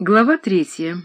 Глава третья.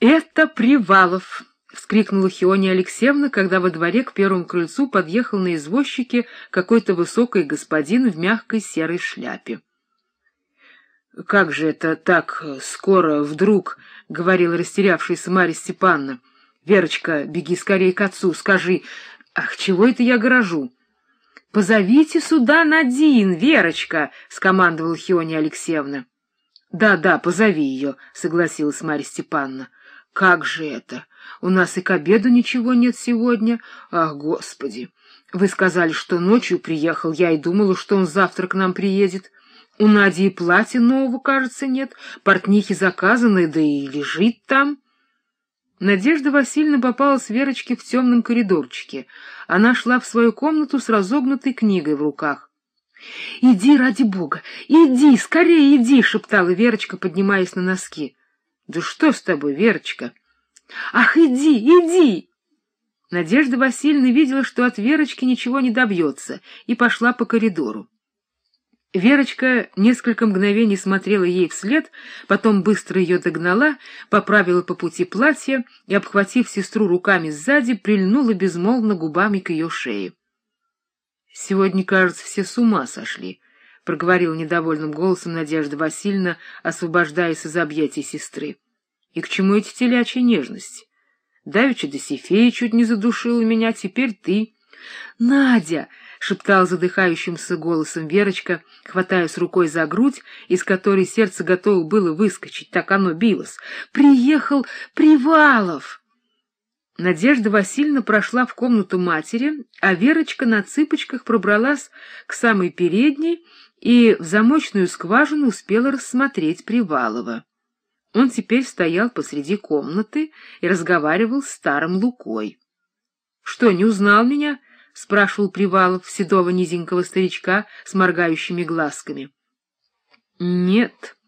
«Это Привалов!» — вскрикнула Хиония Алексеевна, когда во дворе к первому крыльцу подъехал на извозчике какой-то высокий господин в мягкой серой шляпе. «Как же это так скоро, вдруг?» — говорила растерявшаяся Марья Степановна. «Верочка, беги скорее к отцу, скажи, ах, чего это я горожу?» «Позовите сюда Надин, Верочка!» — скомандовала Хиония Алексеевна. Да, да, позови ее, — согласилась Марья Степановна. — Как же это? У нас и к обеду ничего нет сегодня. Ах, Господи! Вы сказали, что ночью приехал. Я и думала, что он завтра к нам приедет. У Нади и платья нового, кажется, нет. Портнихи заказаны, да и лежит там. Надежда Васильевна попалась Верочке в темном коридорчике. Она шла в свою комнату с разогнутой книгой в руках. — Иди, ради бога, иди, скорее иди, — шептала Верочка, поднимаясь на носки. — Да что с тобой, Верочка? — Ах, иди, иди! Надежда Васильевна видела, что от Верочки ничего не добьется, и пошла по коридору. Верочка несколько мгновений смотрела ей вслед, потом быстро ее догнала, поправила по пути платье и, обхватив сестру руками сзади, прильнула безмолвно губами к ее шее. Сегодня, кажется, все с ума сошли, — проговорила недовольным голосом Надежда Васильевна, освобождаясь из объятий сестры. — И к чему эти телячьи нежности? Давеча Досифея чуть не задушила меня, теперь ты. — Надя! — шептала задыхающимся голосом Верочка, хватаясь рукой за грудь, из которой сердце готово было выскочить, так оно билось. — Приехал Привалов! Надежда Васильевна прошла в комнату матери, а Верочка на цыпочках пробралась к самой передней и в замочную скважину успела рассмотреть Привалова. Он теперь стоял посреди комнаты и разговаривал с старым Лукой. — Что, не узнал меня? — спрашивал Привалов седого низенького старичка с моргающими глазками. — Нет,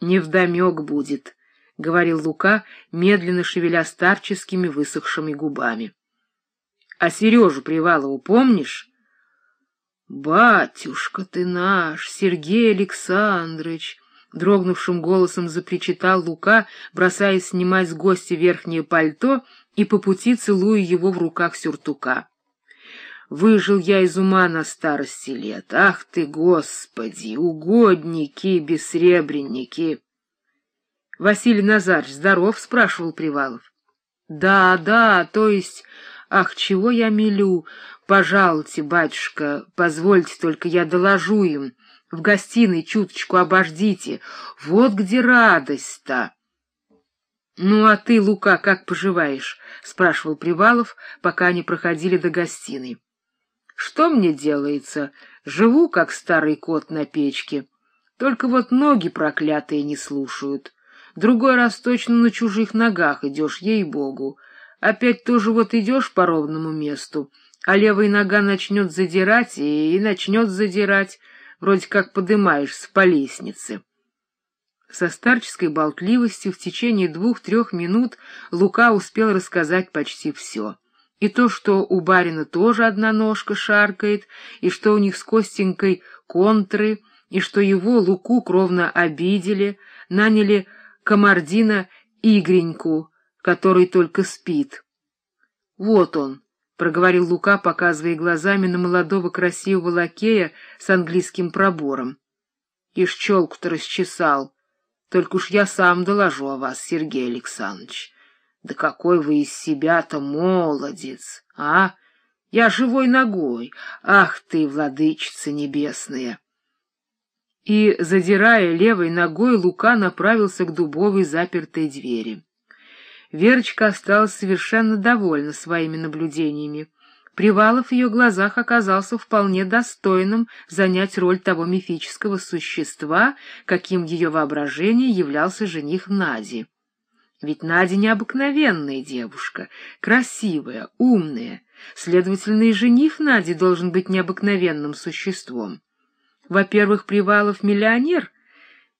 невдомек будет, — говорил Лука, медленно шевеля старческими высохшими губами. — А Сережу Привалову помнишь? — Батюшка ты наш, Сергей Александрович! — дрогнувшим голосом запричитал Лука, бросаясь снимать с гостя верхнее пальто и по пути целуя его в руках сюртука. Выжил я из ума на старости лет. Ах ты, Господи, угодники, бессребренники! — Василий Назарович здоров? — спрашивал Привалов. — Да, да, то есть... Ах, чего я милю? Пожалуйте, батюшка, позвольте только я доложу им. В гостиной чуточку обождите. Вот где радость-то! — Ну, а ты, Лука, как поживаешь? — спрашивал Привалов, пока они проходили до гостиной. — Что мне делается? Живу, как старый кот на печке. Только вот ноги проклятые не слушают. Другой раз точно на чужих ногах идешь, ей-богу. Опять тоже вот идешь по ровному месту, а левая нога начнет задирать и, и начнет задирать, вроде как подымаешься по лестнице. Со старческой болтливостью в течение двух-трех минут Лука успел рассказать почти все. И то, что у барина тоже одна ножка шаркает, и что у них с Костенькой контры, и что его, Луку, кровно обидели, наняли комардина Игреньку, который только спит. — Вот он, — проговорил Лука, показывая глазами на молодого красивого лакея с английским пробором. — И щелку-то расчесал. Только уж я сам доложу о вас, Сергей Александрович. Да какой вы из себя-то молодец, а? Я живой ногой. Ах ты, владычица небесная! И, задирая левой ногой, Лука направился к дубовой запертой двери. Верочка осталась совершенно довольна своими наблюдениями. Привалов в ее глазах оказался вполне достойным занять роль того мифического существа, каким в ее воображении являлся жених Нади. Ведь Надя необыкновенная девушка, красивая, умная, следовательно, и жених Нади должен быть необыкновенным существом. Во-первых, Привалов миллионер.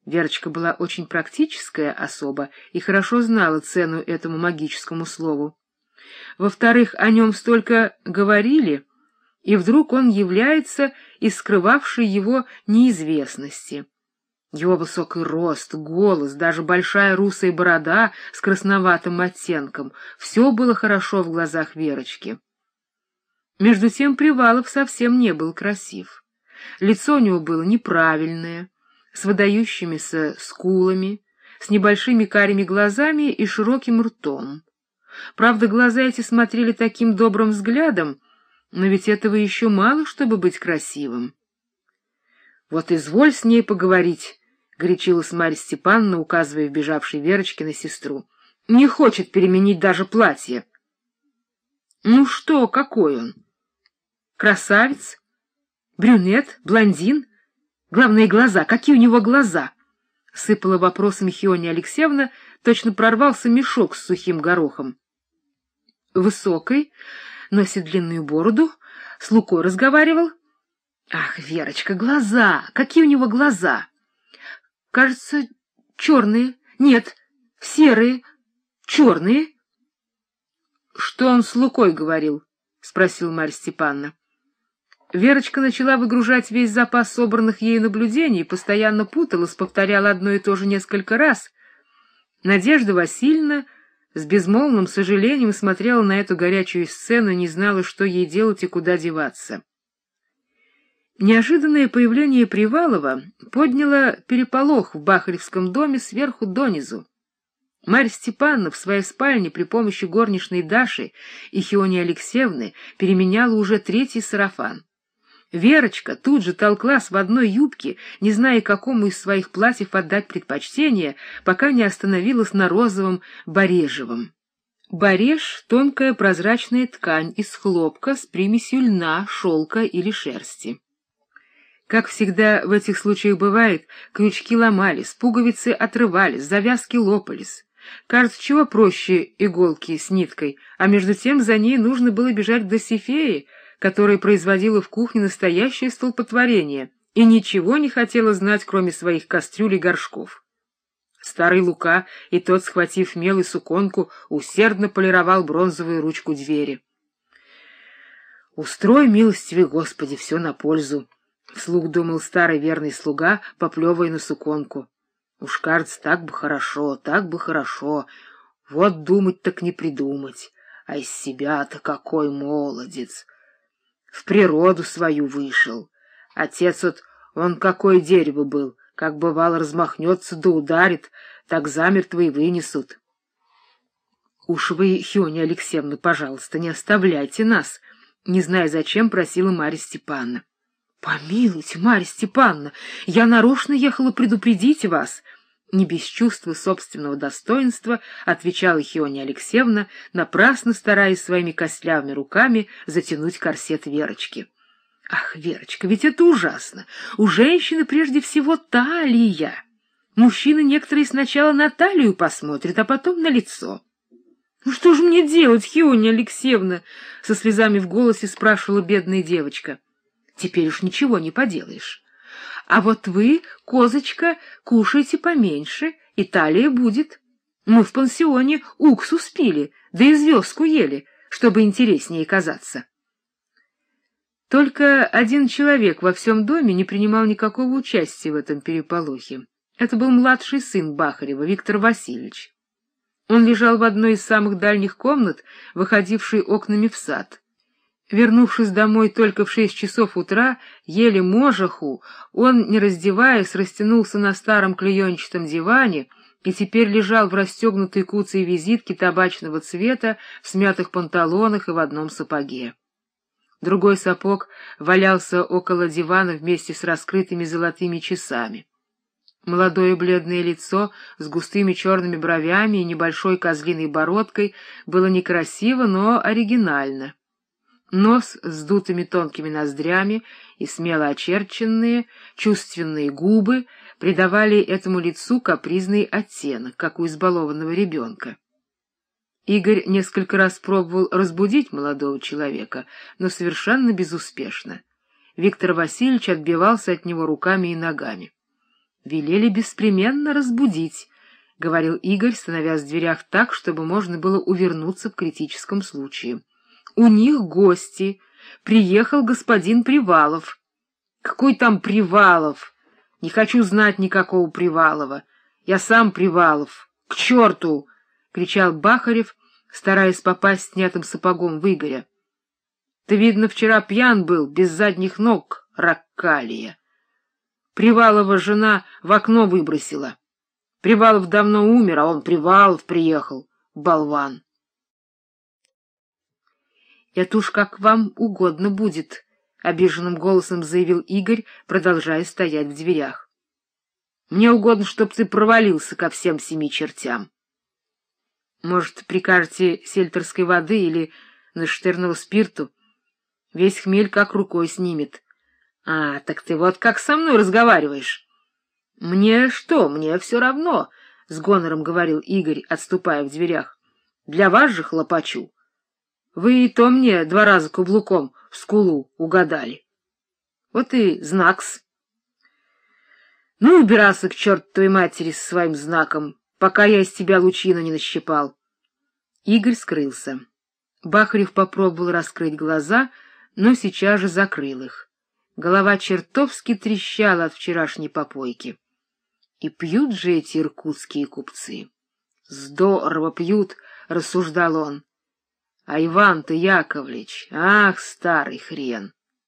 Верочка была очень практическая особа и хорошо знала цену этому магическому слову. Во-вторых, о нем столько говорили, и вдруг он является из скрывавшей его неизвестности. Его высокий рост, голос, даже большая русая борода с красноватым оттенком — все было хорошо в глазах Верочки. Между тем Привалов совсем не был красив. Лицо у него было неправильное, с выдающимися скулами, с небольшими карими глазами и широким ртом. Правда, глаза эти смотрели таким добрым взглядом, но ведь этого еще мало, чтобы быть красивым. — Вот изволь с ней поговорить, — горячилась Марья Степановна, указывая вбежавшей Верочке на сестру. — Не хочет переменить даже платье. — Ну что, какой он? Красавец? Брюнет? Блондин? Главное, глаза. Какие у него глаза? Сыпала вопросами Хиония Алексеевна, точно прорвался мешок с сухим горохом. Высокий, носит длинную бороду, с Лукой разговаривал. Ах, Верочка, глаза! Какие у него глаза! Кажется, черные. Нет, серые, черные. — Что он с Лукой говорил? — спросил Марья Степановна. Верочка начала выгружать весь запас собранных ею наблюдений, постоянно путалась, повторяла одно и то же несколько раз. Надежда Васильевна с безмолвным сожалением смотрела на эту горячую сцену не знала, что ей делать и куда деваться. Неожиданное появление Привалова подняло переполох в Бахаревском доме сверху донизу. Марья Степановна в своей спальне при помощи горничной Даши и Хиони Алексеевны переменяла уже третий сарафан. Верочка тут же толклась в одной юбке, не зная, какому из своих платьев отдать предпочтение, пока не остановилась на розовом барежевом. Бареж — тонкая прозрачная ткань из хлопка с примесью льна, шелка или шерсти. Как всегда в этих случаях бывает, крючки ломались, пуговицы отрывались, завязки лопались. Кажется, чего проще иголки с ниткой, а между тем за ней нужно было бежать к Досифее, которая производила в кухне настоящее столпотворение и ничего не хотела знать, кроме своих кастрюль и горшков. Старый Лука, и тот, схватив мел и суконку, усердно полировал бронзовую ручку двери. «Устрой, милостивый Господи, все на пользу!» — вслух думал старый верный слуга, поплевывая на суконку. «Уж, кажется, так бы хорошо, так бы хорошо. Вот думать так не придумать. А из себя-то какой молодец!» В природу свою вышел. Отец вот, он какое дерево был, как бывало размахнется да ударит, так замертво и вынесут. — Уж вы, Хионя Алексеевна, пожалуйста, не оставляйте нас, — не зная зачем, просила Марья Степановна. — Помилуйте, Марья Степановна, я нарочно ехала предупредить вас, — не без чувства собственного достоинства отвечала Хиония Алексеевна, напрасно стараясь своими костлявыми руками затянуть корсет Верочки. Ах, Верочка, ведь это ужасно! У женщины прежде всего талия. Мужчины некоторые сначала на талию посмотрят, а потом на лицо. «Ну что же мне делать, Хиония Алексеевна?» — со слезами в голосе спрашивала бедная девочка. «Теперь уж ничего не поделаешь. А вот вы, козочка, кушайте поменьше, и талия будет. Мы в пансионе уксус пили, да и звездку ели, чтобы интереснее казаться. Только один человек во всем доме не принимал никакого участия в этом переполохе. Это был младший сын Бахарева, Виктор Васильевич. Он лежал в одной из самых дальних комнат, выходившей окнами в сад. Вернувшись домой только в шесть часов утра, еле можаху, он, не раздеваясь, растянулся на старом клеенчатом диване и теперь лежал в расстегнутой куцей визитке табачного цвета, в смятых панталонах и в одном сапоге. Другой сапог валялся около дивана вместе с раскрытыми золотыми часами. Молодое бледное лицо с густыми черными бровями и небольшой козлиной бородкой было некрасиво, но оригинально. Нос с дутыми тонкими ноздрями и смело очерченные, чувственные губы придавали этому лицу капризный оттенок, как у избалованного ребенка. Игорь несколько раз пробовал разбудить молодого человека, но совершенно безуспешно. Виктор Васильевич отбивался от него руками и ногами. «Велели беспременно разбудить», — говорил Игорь, становясь в дверях так, чтобы можно было увернуться в критическом случае. У них гости. Приехал господин Привалов. — Какой там Привалов? Не хочу знать никакого Привалова. Я сам Привалов. К черту! — кричал Бахарев, стараясь попасть снятым сапогом в Игоря. — Ты, видно, вчера пьян был, без задних ног, ракалия. Привалова жена в окно выбросила. Привалов давно умер, а он Привалов приехал, болван. — Это уж как вам угодно будет, — обиженным голосом заявил Игорь, продолжая стоять в дверях. — Мне угодно, чтоб ты провалился ко всем семи чертям. Может, прикажете сельтерской воды или наштерного спирту? Весь хмель как рукой снимет. А, так ты вот как со мной разговариваешь. — Мне что, мне все равно, — с гонором говорил Игорь, отступая в дверях. — Для вас же хлопочу. Вы и то мне два раза каблуком в скулу угадали. Вот и знакс. Ну, убирался к чертовой матери с своим знаком, пока я из тебя лучину не нащипал. Игорь скрылся. Бахарев попробовал раскрыть глаза, но сейчас же закрыл их. Голова чертовски трещала от вчерашней попойки. И пьют же эти иркутские купцы. Здорово пьют, — рассуждал он. А Иван-то Яковлевич, ах, старый хрен!